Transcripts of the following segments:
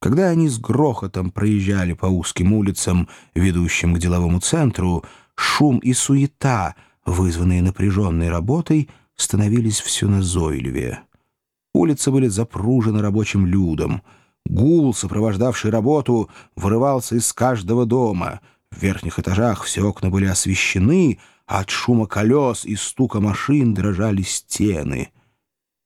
Когда они с грохотом проезжали по узким улицам, ведущим к деловому центру, шум и суета, вызванные напряженной работой, становились все назойливее. Улицы были запружены рабочим людом. Гул, сопровождавший работу, вырывался из каждого дома. В верхних этажах все окна были освещены, а от шума колес и стука машин дрожали стены.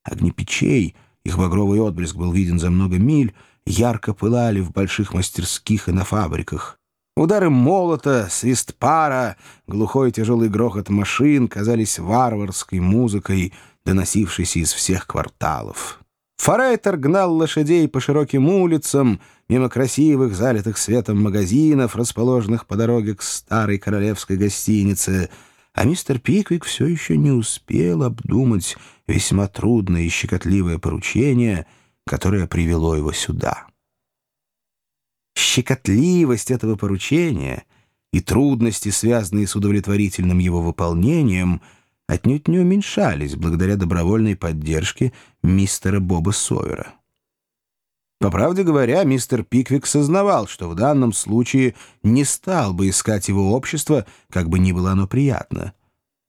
Огни печей, их багровый отблеск был виден за много миль, ярко пылали в больших мастерских и на фабриках. Удары молота, свист пара, глухой тяжелый грохот машин казались варварской музыкой, доносившейся из всех кварталов. Форейтер гнал лошадей по широким улицам, мимо красивых, залитых светом магазинов, расположенных по дороге к старой королевской гостинице, а мистер Пиквик все еще не успел обдумать весьма трудное и щекотливое поручение — которое привело его сюда. Щекотливость этого поручения и трудности, связанные с удовлетворительным его выполнением, отнюдь не уменьшались благодаря добровольной поддержке мистера Боба Сойера. По правде говоря, мистер Пиквик сознавал, что в данном случае не стал бы искать его общество, как бы ни было оно приятно —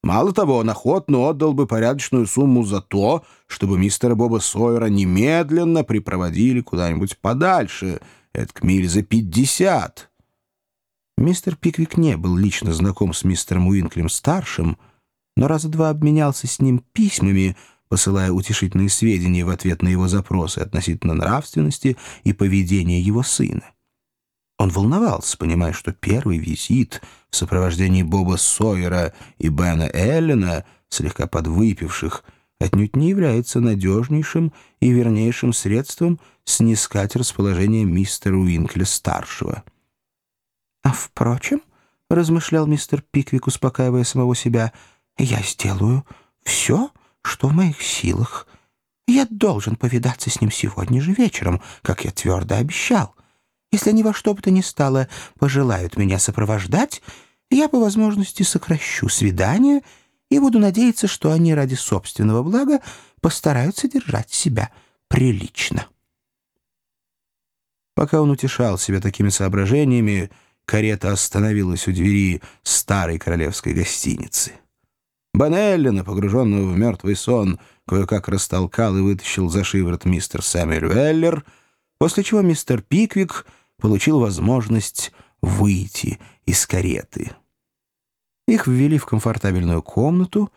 Мало того, он охотно отдал бы порядочную сумму за то, чтобы мистера Боба Сойера немедленно припроводили куда-нибудь подальше, это к миль за пятьдесят. Мистер Пиквик не был лично знаком с мистером Уинклем-старшим, но раза два обменялся с ним письмами, посылая утешительные сведения в ответ на его запросы относительно нравственности и поведения его сына. Он волновался, понимая, что первый визит в сопровождении Боба Сойера и Бена Эллена, слегка подвыпивших, отнюдь не является надежнейшим и вернейшим средством снискать расположение мистера Уинкля-старшего. «А впрочем, — размышлял мистер Пиквик, успокаивая самого себя, — я сделаю все, что в моих силах. Я должен повидаться с ним сегодня же вечером, как я твердо обещал». Если они во что бы то ни стало пожелают меня сопровождать, я по возможности сокращу свидание и буду надеяться, что они ради собственного блага постараются держать себя прилично. Пока он утешал себя такими соображениями, карета остановилась у двери старой королевской гостиницы. Банеллина, погруженного в мертвый сон, кое-как растолкал и вытащил за шиворот мистер Сэмюэл Уэллер, после чего мистер Пиквик получил возможность выйти из кареты. Их ввели в комфортабельную комнату,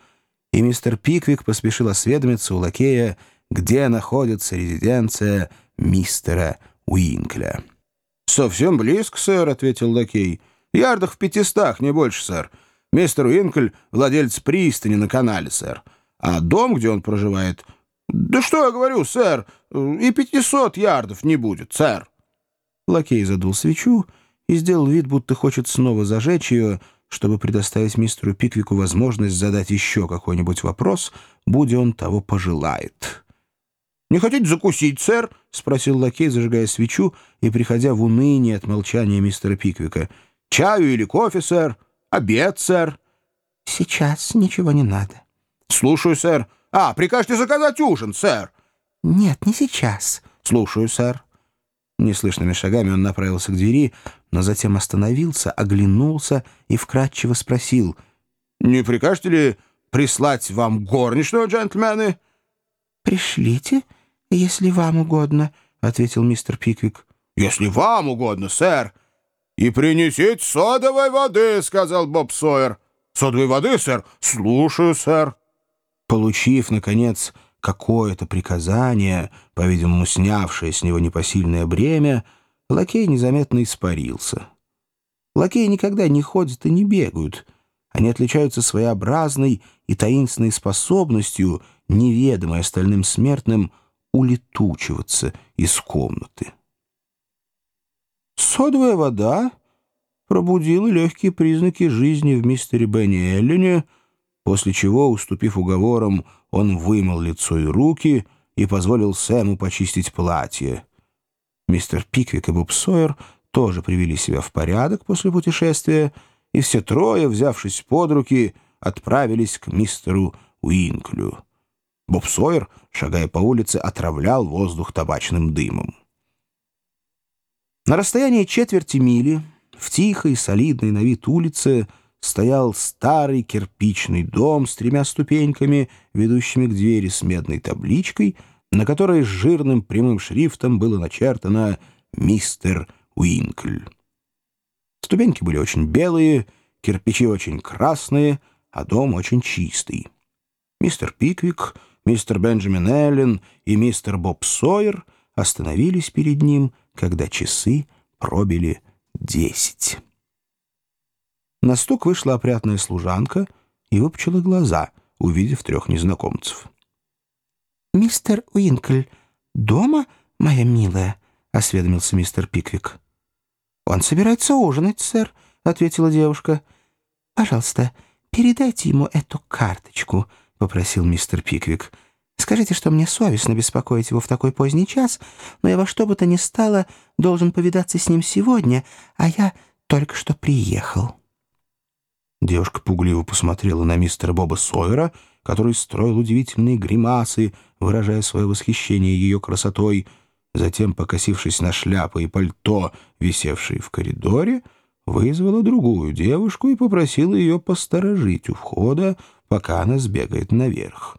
и мистер Пиквик поспешил осведомиться у лакея, где находится резиденция мистера Уинкля. «Совсем близко, сэр», — ответил лакей. «Ярдах в пятистах, не больше, сэр. Мистер Уинкль — владелец пристани на канале, сэр. А дом, где он проживает... Да что я говорю, сэр, и пятисот ярдов не будет, сэр». Лакей задул свечу и сделал вид, будто хочет снова зажечь ее, чтобы предоставить мистеру Пиквику возможность задать еще какой-нибудь вопрос, будь он того пожелает. «Не хотите закусить, сэр?» — спросил лакей, зажигая свечу и приходя в уныние от молчания мистера Пиквика. «Чаю или кофе, сэр? Обед, сэр?» «Сейчас ничего не надо». «Слушаю, сэр. А, прикажете заказать ужин, сэр?» «Нет, не сейчас». «Слушаю, сэр». Неслышными шагами он направился к двери, но затем остановился, оглянулся и вкратчиво спросил. «Не прикажете ли прислать вам горничную, джентльмены?» «Пришлите, если вам угодно», — ответил мистер Пиквик. «Если вам угодно, сэр». «И принесите содовой воды», — сказал Боб Сойер. «Содовой воды, сэр? Слушаю, сэр». Получив, наконец, какое-то приказание, по-видимому, снявшее с него непосильное бремя, лакей незаметно испарился. Лакеи никогда не ходят и не бегают. Они отличаются своеобразной и таинственной способностью, неведомой остальным смертным, улетучиваться из комнаты. Содовая вода пробудила легкие признаки жизни в мистере Бенни Эллине, после чего, уступив уговорам, он вымыл лицо и руки и позволил Сэму почистить платье. Мистер Пиквик и Боб Сойер тоже привели себя в порядок после путешествия, и все трое, взявшись под руки, отправились к мистеру Уинклю. Боб Сойер, шагая по улице, отравлял воздух табачным дымом. На расстоянии четверти мили в тихой, солидной на вид улице стоял старый кирпичный дом с тремя ступеньками, ведущими к двери с медной табличкой, на которой жирным прямым шрифтом было начертано «Мистер Уинкль». Ступеньки были очень белые, кирпичи очень красные, а дом очень чистый. Мистер Пиквик, мистер Бенджамин Эллен и мистер Боб Сойер остановились перед ним, когда часы пробили десять. На стук вышла опрятная служанка и выпучила глаза, увидев трех незнакомцев. «Мистер Уинкль дома, моя милая?» — осведомился мистер Пиквик. «Он собирается ужинать, сэр», — ответила девушка. «Пожалуйста, передайте ему эту карточку», — попросил мистер Пиквик. «Скажите, что мне совестно беспокоить его в такой поздний час, но я во что бы то ни стало должен повидаться с ним сегодня, а я только что приехал». Девушка пугливо посмотрела на мистера Боба Сойера, который строил удивительные гримасы, выражая свое восхищение ее красотой, затем, покосившись на шляпы и пальто, висевшие в коридоре, вызвала другую девушку и попросила ее посторожить у входа, пока она сбегает наверх.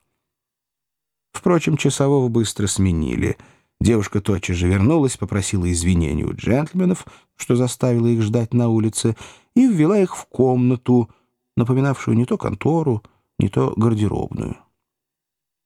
Впрочем, часового быстро сменили. Девушка тотчас же вернулась, попросила извинений у джентльменов, что заставила их ждать на улице, и ввела их в комнату, напоминавшую не то контору, не то гардеробную.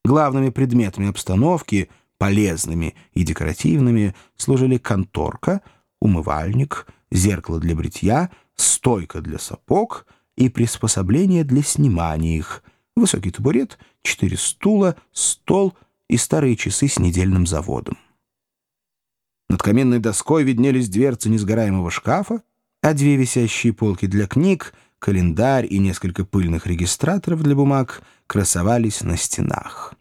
Главными предметами обстановки — полезными и декоративными служили конторка, умывальник, зеркало для бритья, стойка для сапог и приспособления для снимания их, высокий табурет, четыре стула, стол и старые часы с недельным заводом. Над каменной доской виднелись дверцы несгораемого шкафа, а две висящие полки для книг, календарь и несколько пыльных регистраторов для бумаг красовались на стенах.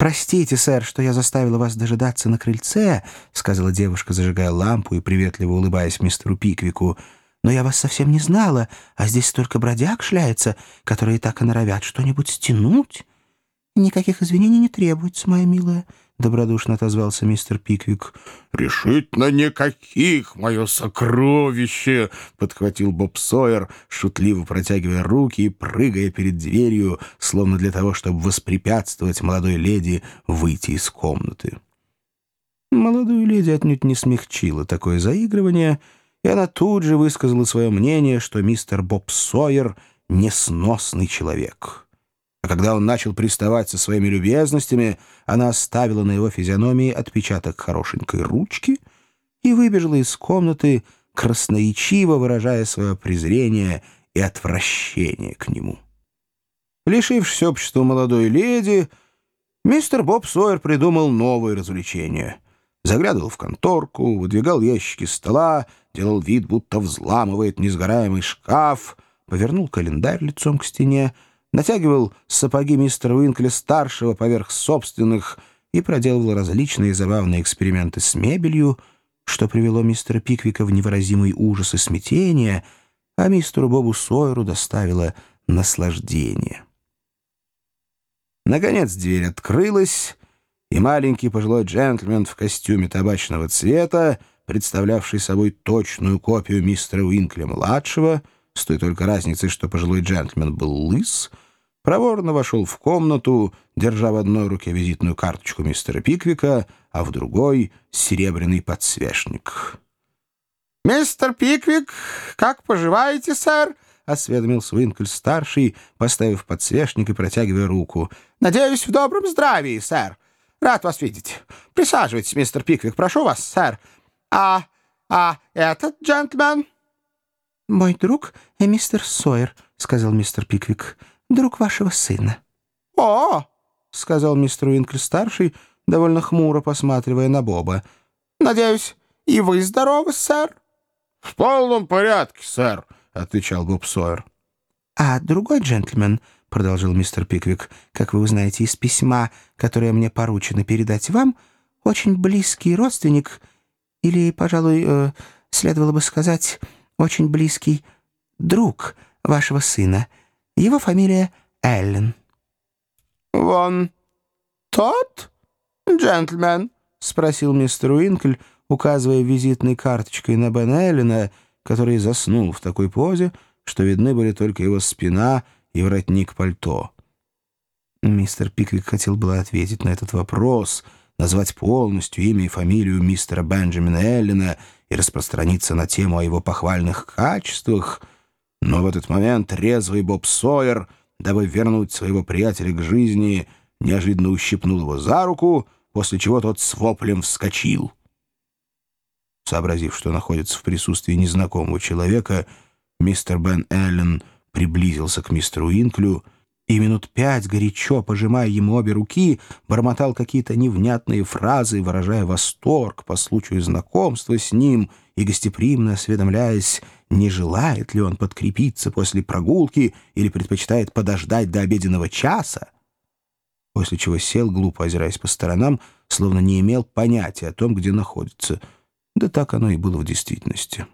«Простите, сэр, что я заставила вас дожидаться на крыльце», — сказала девушка, зажигая лампу и приветливо улыбаясь мистеру Пиквику. «Но я вас совсем не знала, а здесь столько бродяг шляется, которые так и норовят что-нибудь стянуть». «Никаких извинений не требуется, моя милая», добродушно отозвался мистер Пиквик. «Решительно никаких, мое сокровище!» — подхватил Боб Сойер, шутливо протягивая руки и прыгая перед дверью, словно для того, чтобы воспрепятствовать молодой леди выйти из комнаты. Молодую леди отнюдь не смягчило такое заигрывание, и она тут же высказала свое мнение, что мистер Боб Сойер — несносный человек. А когда он начал приставать со своими любезностями, она оставила на его физиономии отпечаток хорошенькой ручки и выбежала из комнаты, красноречиво выражая свое презрение и отвращение к нему. Лишившись общества молодой леди, мистер Боб Сойер придумал новое развлечение. Заглядывал в конторку, выдвигал ящики стола, делал вид, будто взламывает несгораемый шкаф, повернул календарь лицом к стене, натягивал сапоги мистера Уинкля-старшего поверх собственных и проделывал различные забавные эксперименты с мебелью, что привело мистера Пиквика в невыразимый ужас и смятение, а мистеру Бобу Сойеру доставило наслаждение. Наконец дверь открылась, и маленький пожилой джентльмен в костюме табачного цвета, представлявший собой точную копию мистера Уинкля-младшего, с той только разницей, что пожилой джентльмен был лыс, проворно вошел в комнату, держа в одной руке визитную карточку мистера Пиквика, а в другой — серебряный подсвечник. «Мистер Пиквик, как поживаете, сэр?» — осведомился Уинкль-старший, поставив подсвечник и протягивая руку. «Надеюсь, в добром здравии, сэр. Рад вас видеть. Присаживайтесь, мистер Пиквик, прошу вас, сэр. А... а этот джентльмен?» «Мой друг — мистер Сойер», — сказал мистер Пиквик друг вашего сына». «О!» — сказал мистер Уинкль-старший, довольно хмуро посматривая на Боба. «Надеюсь, и вы здоровы, сэр?» «В полном порядке, сэр», — отвечал Боб Сойер. «А другой джентльмен», — продолжил мистер Пиквик, «как вы узнаете из письма, которое мне поручено передать вам, очень близкий родственник, или, пожалуй, э, следовало бы сказать, очень близкий друг вашего сына». Его фамилия Эллен». «Вон тот джентльмен?» — спросил мистер Уинкль, указывая визитной карточкой на Бен Эллена, который заснул в такой позе, что видны были только его спина и воротник пальто. Мистер Пиквик хотел было ответить на этот вопрос, назвать полностью имя и фамилию мистера Бенджамина Эллена и распространиться на тему о его похвальных качествах, но в этот момент резвый Боб Сойер, дабы вернуть своего приятеля к жизни, неожиданно ущипнул его за руку, после чего тот с воплем вскочил. Сообразив, что находится в присутствии незнакомого человека, мистер Бен Эллен приблизился к мистеру Инклю и минут пять, горячо пожимая ему обе руки, бормотал какие-то невнятные фразы, выражая восторг по случаю знакомства с ним и гостеприимно осведомляясь, не желает ли он подкрепиться после прогулки или предпочитает подождать до обеденного часа, после чего сел, глупо озираясь по сторонам, словно не имел понятия о том, где находится — да так оно и было в действительности.